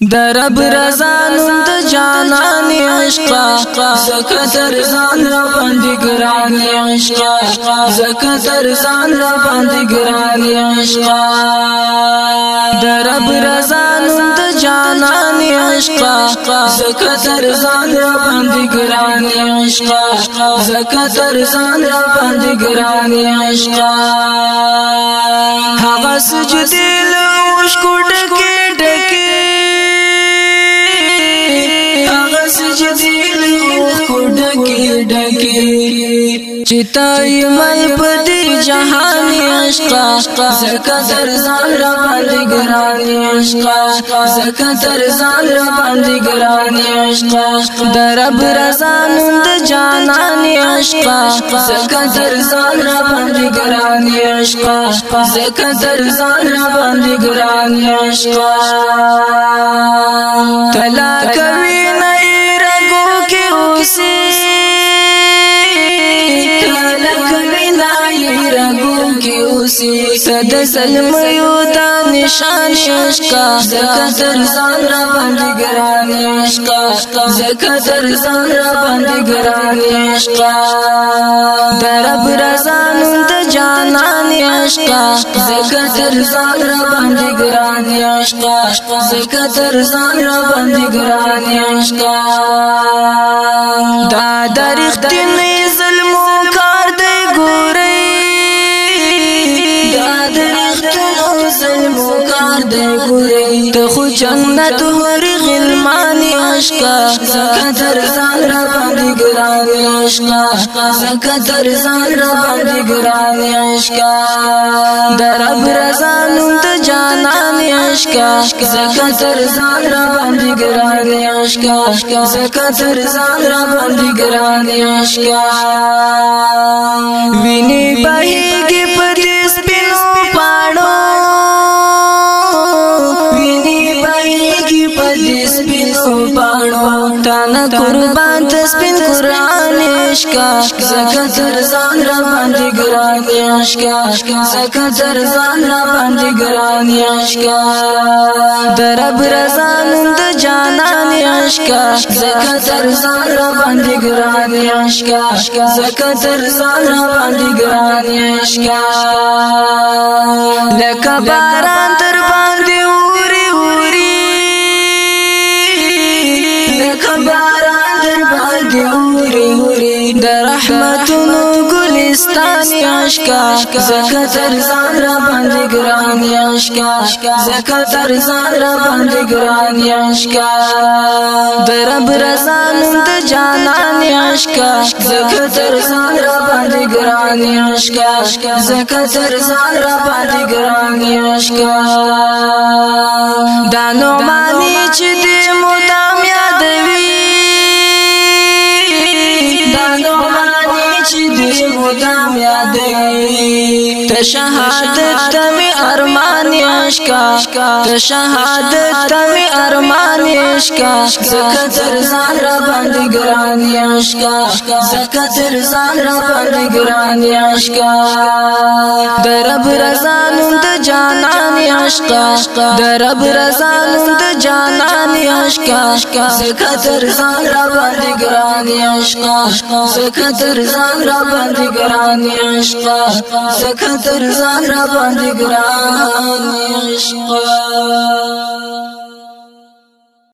د رب رضا نن د جانان عشق زکه تر ځان را باندې ګران عشق زکه تر ځان را باندې ګران عشق د رب رضا نن د جانان عشق زکه تر ځان را باندې ګران عشق زکه تر ځان را باندې ګران عشق هغه سجدي له وشکو ډکه ډکه جدیلی خودکی ڈکی چتای مل پدی جہانی عشقا زکا در زان را باندی گرانی عشقا زکا در زان را باندی گرانی عشقا درب رزانم د جانانی عشقا زکا در زان را باندی گرانی عشقا زکا در زان را باندی گرانی عشقا اوسې کلک وینای رګو کې اوسې صد ظلم یو د نشان ششکا زکه تر ځان را باندې ګران شکا زکه تر ځان را باندې ګران شکا درب رضان د جانان عشقا زکه تر ځان را باندې ګران عشقا زکه تر ځان را باندې ګران عشقا دا درختنی ظلمو کار دی ګورې دا درختنو ظلمو کار دی ګورې ته خو جنت ور غلمانی عشقا زکه تر ځان را باندې ګرانې عشقا زکه تر ځان را باندې ګرانې عشقا درب رضا نن ته جانانې عشقا زکه تر ځان را باندې ګران عشقا زکه تر ځان را باندې ګران عشقا ویني بهيږي په دې سپینو پاڼو ویني بهيږي په دې سپینو پاڼو تن قربان تسبین قران عشقا زکه تر ځان را باندې ګران عشقا زکه تر ځان را باندې ګران عشقا درب رضا نن عشقا زکه تر ځان را باندې ګران عشقا زکه تر ځان را باندې ګران عشقا لکه باران تر باندې اوري اوري لکه ګلستاني عشقا زکه تر ځان را باندې ګران عشقا زکه تر ځان را باندې ګران عشقا درب رضا نوم د جانان عشقا زکه تر ځان را باندې ګران عشقا زکه تر ځان را باندې ګران عشقا دانو مانی چې تشهادت تمی ارمان عشقا تشهادت تمی ارمان عشقا زکه تر ځان را باندې ګران عشقا زکه تر ځان را باندې ګران عشقا درب رضا نوند جانان عشقا درب رضا نوند جانان عشقا زکه تر ځان را باندې ګران عشقا زکه تر ځان را باندې ګران عشقا زکه تر ځان را باندې ګران عشقا